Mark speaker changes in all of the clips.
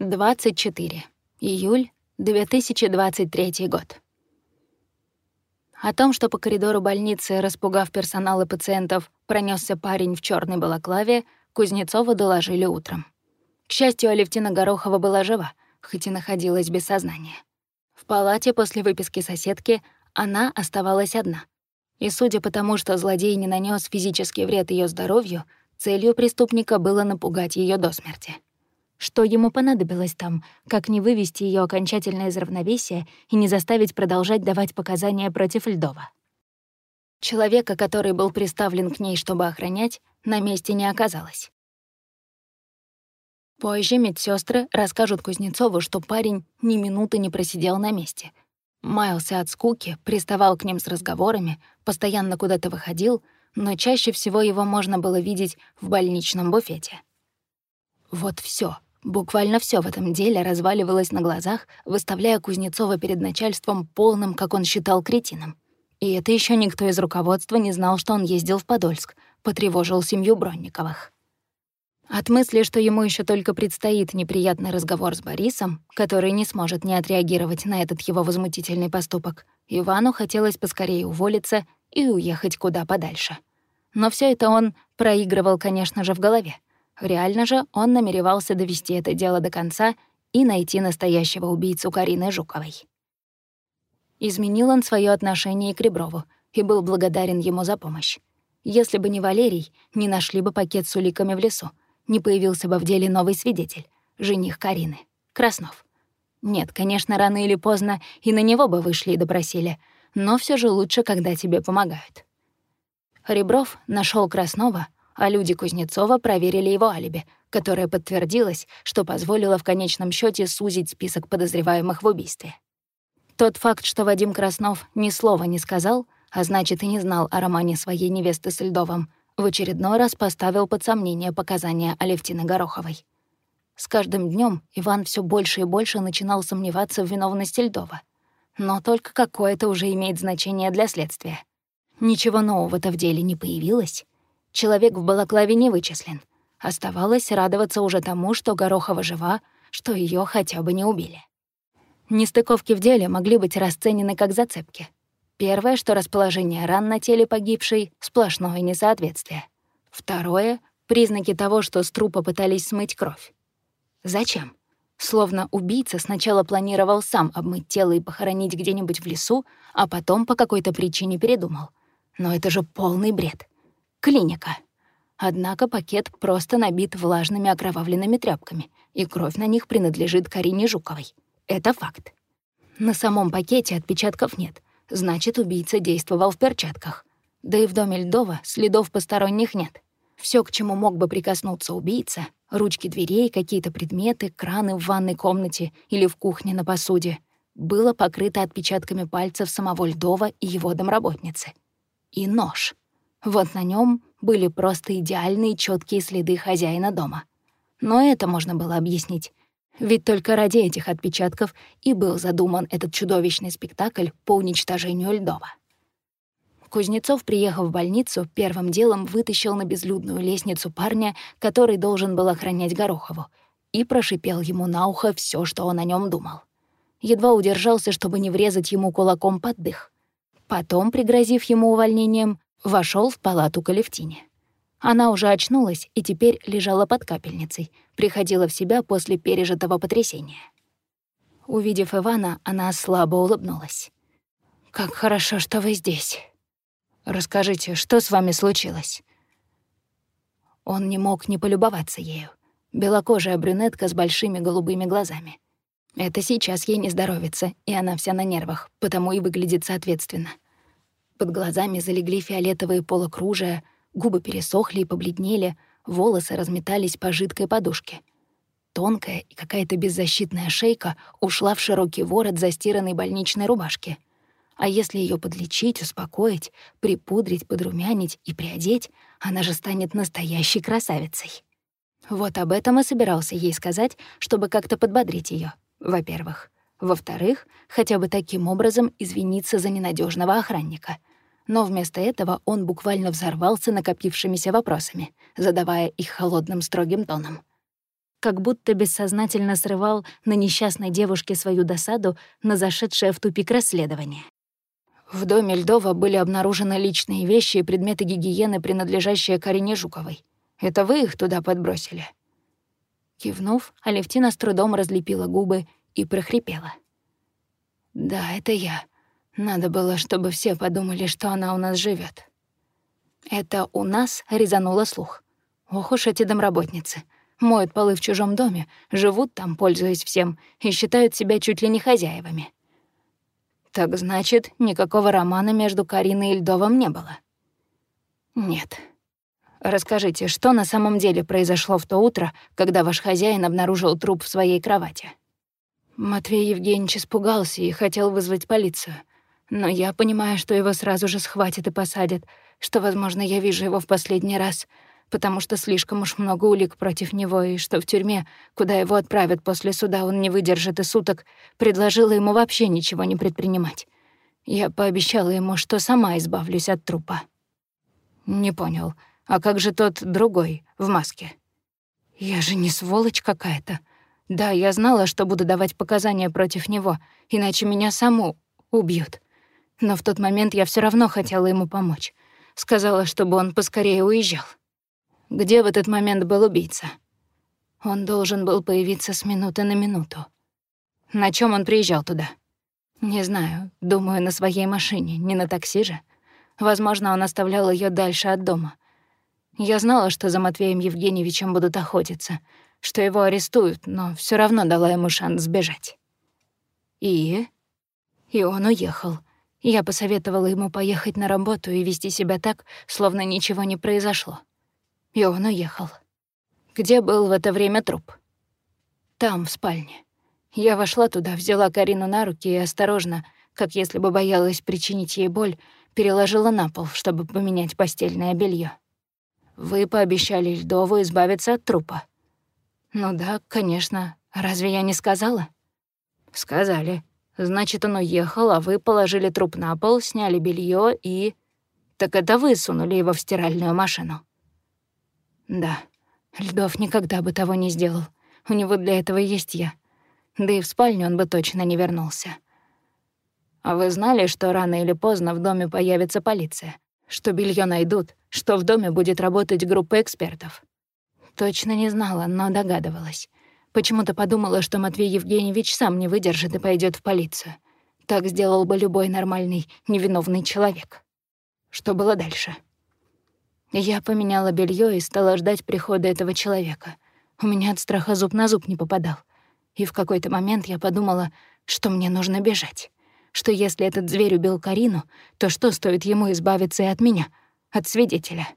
Speaker 1: 24. Июль 2023 год. О том, что по коридору больницы, распугав персонал и пациентов, пронесся парень в черной балаклаве, Кузнецова доложили утром. К счастью, Алевтина Горохова была жива, хоть и находилась без сознания. В палате после выписки соседки она оставалась одна. И судя по тому, что злодей не нанес физический вред ее здоровью, целью преступника было напугать ее до смерти. Что ему понадобилось там, как не вывести ее окончательно из равновесия и не заставить продолжать давать показания против Льдова? Человека, который был приставлен к ней, чтобы охранять, на месте не оказалось. Позже медсестры расскажут Кузнецову, что парень ни минуты не просидел на месте. Маялся от скуки, приставал к ним с разговорами, постоянно куда-то выходил, но чаще всего его можно было видеть в больничном буфете. Вот все, Буквально все в этом деле разваливалось на глазах, выставляя Кузнецова перед начальством полным, как он считал, кретином. И это еще никто из руководства не знал, что он ездил в Подольск, потревожил семью Бронниковых. От мысли, что ему еще только предстоит неприятный разговор с Борисом, который не сможет не отреагировать на этот его возмутительный поступок, Ивану хотелось поскорее уволиться и уехать куда подальше. Но все это он проигрывал, конечно же, в голове. Реально же он намеревался довести это дело до конца и найти настоящего убийцу Карины Жуковой. Изменил он свое отношение к Реброву и был благодарен ему за помощь. Если бы не Валерий, не нашли бы пакет с уликами в лесу, не появился бы в деле новый свидетель, жених Карины, Краснов. Нет, конечно, рано или поздно и на него бы вышли и допросили, но все же лучше, когда тебе помогают. Ребров нашел Краснова — а люди Кузнецова проверили его алиби, которое подтвердилось, что позволило в конечном счете сузить список подозреваемых в убийстве. Тот факт, что Вадим Краснов ни слова не сказал, а значит и не знал о романе своей невесты с Льдовым, в очередной раз поставил под сомнение показания Алевтины Гороховой. С каждым днем Иван все больше и больше начинал сомневаться в виновности Льдова. Но только какое-то уже имеет значение для следствия. Ничего нового-то в деле не появилось. Человек в балаклаве не вычислен. Оставалось радоваться уже тому, что Горохова жива, что ее хотя бы не убили. Нестыковки в деле могли быть расценены как зацепки. Первое, что расположение ран на теле погибшей — сплошное несоответствие. Второе — признаки того, что с трупа пытались смыть кровь. Зачем? Словно убийца сначала планировал сам обмыть тело и похоронить где-нибудь в лесу, а потом по какой-то причине передумал. Но это же полный бред клиника. Однако пакет просто набит влажными окровавленными тряпками, и кровь на них принадлежит Карине Жуковой. Это факт. На самом пакете отпечатков нет, значит, убийца действовал в перчатках. Да и в доме Льдова следов посторонних нет. Все, к чему мог бы прикоснуться убийца — ручки дверей, какие-то предметы, краны в ванной комнате или в кухне на посуде — было покрыто отпечатками пальцев самого Льдова и его домработницы. И нож — вот на нем были просто идеальные четкие следы хозяина дома. Но это можно было объяснить. Ведь только ради этих отпечатков и был задуман этот чудовищный спектакль по уничтожению Льдова. Кузнецов, приехав в больницу, первым делом вытащил на безлюдную лестницу парня, который должен был охранять Горохову, и прошипел ему на ухо все, что он о нем думал. Едва удержался, чтобы не врезать ему кулаком под дых. Потом, пригрозив ему увольнением, вошел в палату к. Она уже очнулась и теперь лежала под капельницей, приходила в себя после пережитого потрясения. Увидев Ивана, она слабо улыбнулась. «Как хорошо, что вы здесь. Расскажите, что с вами случилось?» Он не мог не полюбоваться ею. Белокожая брюнетка с большими голубыми глазами. Это сейчас ей не здоровится, и она вся на нервах, потому и выглядит соответственно — под глазами залегли фиолетовые полукружия, губы пересохли и побледнели, волосы разметались по жидкой подушке. Тонкая и какая-то беззащитная шейка ушла в широкий ворот застиранной больничной рубашки. А если ее подлечить, успокоить, припудрить, подрумянить и приодеть, она же станет настоящей красавицей. Вот об этом и собирался ей сказать, чтобы как-то подбодрить ее. во-первых. Во-вторых, хотя бы таким образом извиниться за ненадежного охранника — но вместо этого он буквально взорвался накопившимися вопросами, задавая их холодным строгим тоном. как будто бессознательно срывал на несчастной девушке свою досаду на зашедшее в тупик расследование. В доме Льдова были обнаружены личные вещи и предметы гигиены, принадлежащие Карине Жуковой. Это вы их туда подбросили?» Кивнув, Алевтина с трудом разлепила губы и прохрипела. «Да, это я. Надо было, чтобы все подумали, что она у нас живет. Это у нас резануло слух. Ох уж эти домработницы. Моют полы в чужом доме, живут там, пользуясь всем, и считают себя чуть ли не хозяевами. Так значит, никакого романа между Кариной и Льдовым не было? Нет. Расскажите, что на самом деле произошло в то утро, когда ваш хозяин обнаружил труп в своей кровати? Матвей Евгеньевич испугался и хотел вызвать полицию. Но я понимаю, что его сразу же схватят и посадят, что, возможно, я вижу его в последний раз — потому что слишком уж много улик против него, и что в тюрьме, куда его отправят после суда, он не выдержит и суток, предложила ему вообще ничего не предпринимать. Я пообещала ему, что сама избавлюсь от трупа. Не понял, а как же тот другой, в маске? Я же не сволочь какая-то. Да, я знала, что буду давать показания против него, иначе меня саму убьют. Но в тот момент я все равно хотела ему помочь. Сказала, чтобы он поскорее уезжал. Где в этот момент был убийца? Он должен был появиться с минуты на минуту. На чем он приезжал туда? Не знаю, думаю, на своей машине, не на такси же. Возможно, он оставлял ее дальше от дома. Я знала, что за Матвеем Евгеньевичем будут охотиться, что его арестуют, но все равно дала ему шанс сбежать. И... И он уехал. Я посоветовала ему поехать на работу и вести себя так, словно ничего не произошло. И он уехал. Где был в это время труп? Там, в спальне. Я вошла туда, взяла Карину на руки и осторожно, как если бы боялась причинить ей боль, переложила на пол, чтобы поменять постельное белье. Вы пообещали Льдову избавиться от трупа. Ну да, конечно. Разве я не сказала? Сказали. Значит, он уехал, а вы положили труп на пол, сняли белье и... Так это вы сунули его в стиральную машину. Да, Льдов никогда бы того не сделал. У него для этого есть я. Да и в спальню он бы точно не вернулся. А вы знали, что рано или поздно в доме появится полиция? Что белье найдут, что в доме будет работать группа экспертов? Точно не знала, но догадывалась. Почему-то подумала, что Матвей Евгеньевич сам не выдержит и пойдет в полицию. Так сделал бы любой нормальный, невиновный человек. Что было дальше? Я поменяла белье и стала ждать прихода этого человека. У меня от страха зуб на зуб не попадал. И в какой-то момент я подумала, что мне нужно бежать. Что если этот зверь убил Карину, то что стоит ему избавиться и от меня, от свидетеля?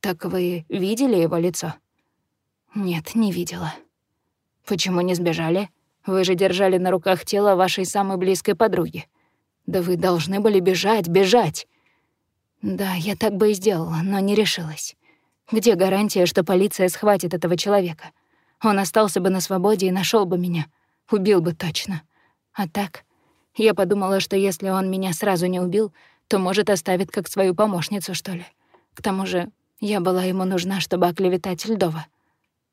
Speaker 1: «Так вы видели его лицо?» «Нет, не видела». «Почему не сбежали? Вы же держали на руках тело вашей самой близкой подруги. Да вы должны были бежать, бежать!» Да, я так бы и сделала, но не решилась. Где гарантия, что полиция схватит этого человека? Он остался бы на свободе и нашел бы меня. Убил бы точно. А так, я подумала, что если он меня сразу не убил, то, может, оставит как свою помощницу, что ли. К тому же, я была ему нужна, чтобы оклеветать Льдова.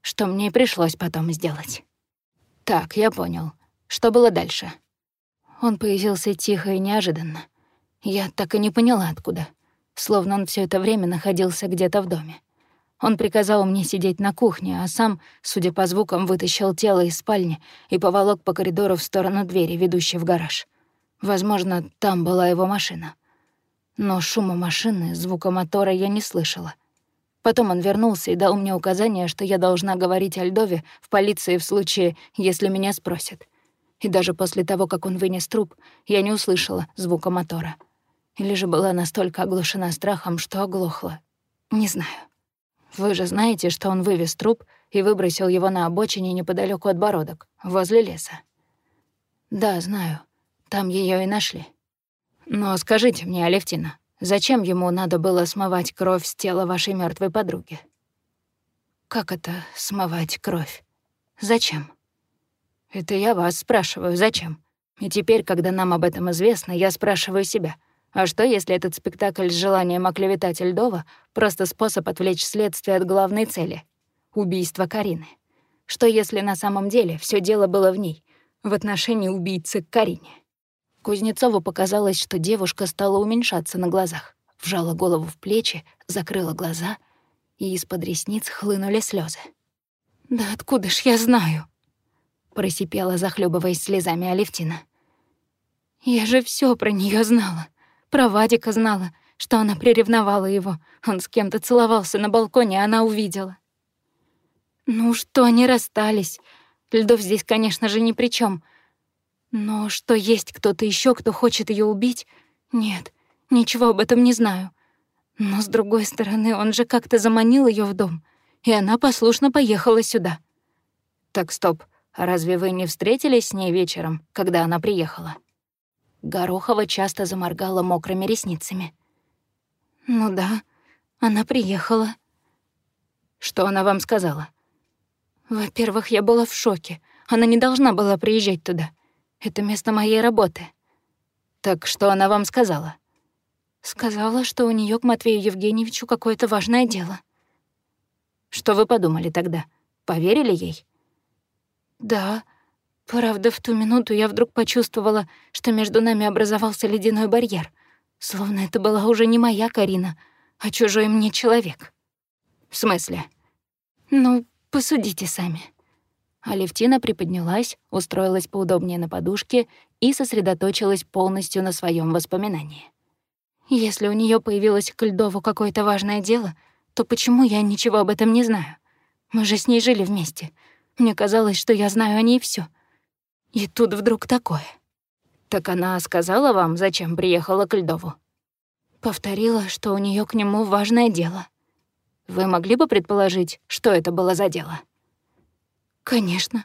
Speaker 1: Что мне пришлось потом сделать. Так, я понял. Что было дальше? Он появился тихо и неожиданно. Я так и не поняла, откуда словно он все это время находился где-то в доме. Он приказал мне сидеть на кухне, а сам, судя по звукам, вытащил тело из спальни и поволок по коридору в сторону двери, ведущей в гараж. Возможно, там была его машина. Но шума машины, звука мотора я не слышала. Потом он вернулся и дал мне указание, что я должна говорить о Льдове в полиции в случае, если меня спросят. И даже после того, как он вынес труп, я не услышала звука мотора. Или же была настолько оглушена страхом, что оглохла. Не знаю. Вы же знаете, что он вывез труп и выбросил его на обочине неподалеку от Бородок, возле леса. Да, знаю. Там ее и нашли. Но скажите мне, Алевтина, зачем ему надо было смывать кровь с тела вашей мертвой подруги? Как это смывать кровь? Зачем? Это я вас спрашиваю, зачем? И теперь, когда нам об этом известно, я спрашиваю себя — а что, если этот спектакль с желанием оклеветать Льдова — просто способ отвлечь следствие от главной цели — убийства Карины? Что если на самом деле все дело было в ней, в отношении убийцы к Карине? Кузнецову показалось, что девушка стала уменьшаться на глазах, вжала голову в плечи, закрыла глаза, и из-под ресниц хлынули слезы. «Да откуда ж я знаю?» — просипела, захлебываясь слезами Алевтина. «Я же все про нее знала. Про Вадика знала, что она приревновала его. Он с кем-то целовался на балконе, а она увидела. Ну что, они расстались. Льдов здесь, конечно же, ни при чем. Но что есть кто-то еще, кто хочет ее убить? Нет, ничего об этом не знаю. Но, с другой стороны, он же как-то заманил ее в дом, и она послушно поехала сюда. Так, стоп, а разве вы не встретились с ней вечером, когда она приехала? Горохова часто заморгала мокрыми ресницами. «Ну да, она приехала». «Что она вам сказала?» «Во-первых, я была в шоке. Она не должна была приезжать туда. Это место моей работы». «Так что она вам сказала?» «Сказала, что у нее к Матвею Евгеньевичу какое-то важное дело». «Что вы подумали тогда? Поверили ей?» «Да, правда, в ту минуту я вдруг почувствовала, что между нами образовался ледяной барьер. Словно это была уже не моя Карина, а чужой мне человек. В смысле? Ну, посудите сами. Алевтина приподнялась, устроилась поудобнее на подушке и сосредоточилась полностью на своем воспоминании. Если у нее появилось к Льдову какое-то важное дело, то почему я ничего об этом не знаю? Мы же с ней жили вместе. Мне казалось, что я знаю о ней все. И тут вдруг такое. «Так она сказала вам, зачем приехала к Льдову?» Повторила, что у нее к нему важное дело. Вы могли бы предположить, что это было за дело? Конечно.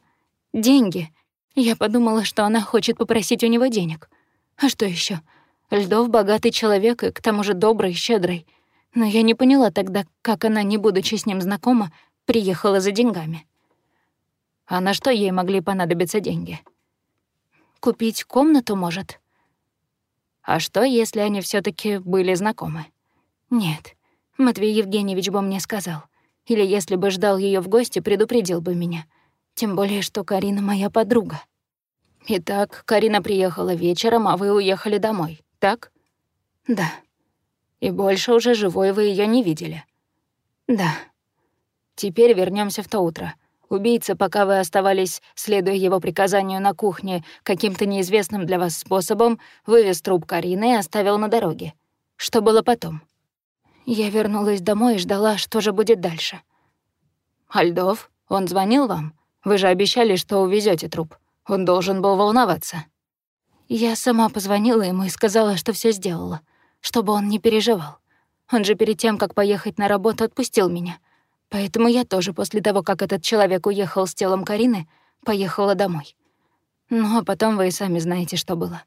Speaker 1: Деньги. Я подумала, что она хочет попросить у него денег. А что еще? Льдов богатый человек и к тому же добрый, щедрый. Но я не поняла тогда, как она, не будучи с ним знакома, приехала за деньгами. А на что ей могли понадобиться деньги? Купить комнату, может? А что, если они все таки были знакомы? Нет, Матвей Евгеньевич бы мне сказал. Или если бы ждал ее в гости, предупредил бы меня. Тем более, что Карина моя подруга. Итак, Карина приехала вечером, а вы уехали домой, так? Да. И больше уже живой вы ее не видели? Да. Теперь вернемся в то утро. Убийца, пока вы оставались, следуя его приказанию на кухне, каким-то неизвестным для вас способом, вывез труп Карины и оставил на дороге. Что было потом? Я вернулась домой и ждала, что же будет дальше. Альдов, он звонил вам? Вы же обещали, что увезете труп. Он должен был волноваться. Я сама позвонила ему и сказала, что все сделала, чтобы он не переживал. Он же перед тем, как поехать на работу, отпустил меня — Поэтому я тоже после того, как этот человек уехал с телом Карины, поехала домой. Ну, а потом вы и сами знаете, что было.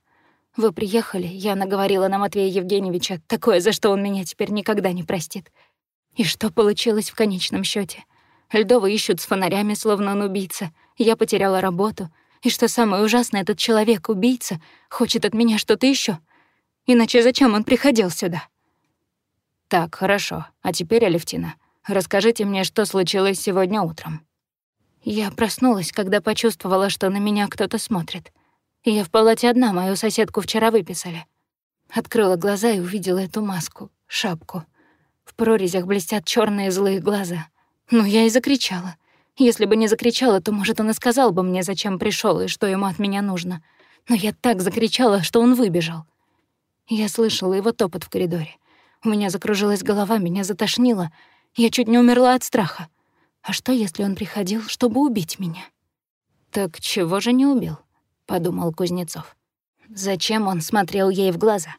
Speaker 1: Вы приехали, я наговорила на Матвея Евгеньевича такое, за что он меня теперь никогда не простит. И что получилось в конечном счете? Льдова ищут с фонарями, словно он убийца. Я потеряла работу. И что самое ужасное, этот человек, убийца, хочет от меня что-то еще. Иначе зачем он приходил сюда? Так, хорошо. А теперь, Алевтина, Расскажите мне, что случилось сегодня утром». Я проснулась, когда почувствовала, что на меня кто-то смотрит. Я в палате одна, мою соседку вчера выписали. Открыла глаза и увидела эту маску, шапку. В прорезях блестят черные злые глаза. Ну, я и закричала. Если бы не закричала, то, может, он и сказал бы мне, зачем пришел и что ему от меня нужно. Но я так закричала, что он выбежал. Я слышала его топот в коридоре. У меня закружилась голова, меня затошнило — я чуть не умерла от страха. А что, если он приходил, чтобы убить меня? «Так чего же не убил?» — подумал Кузнецов. «Зачем он смотрел ей в глаза?»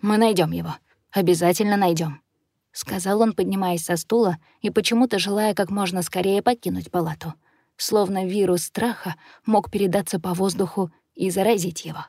Speaker 1: «Мы найдем его. Обязательно найдем, сказал он, поднимаясь со стула и почему-то желая как можно скорее покинуть палату. Словно вирус страха мог передаться по воздуху и заразить его.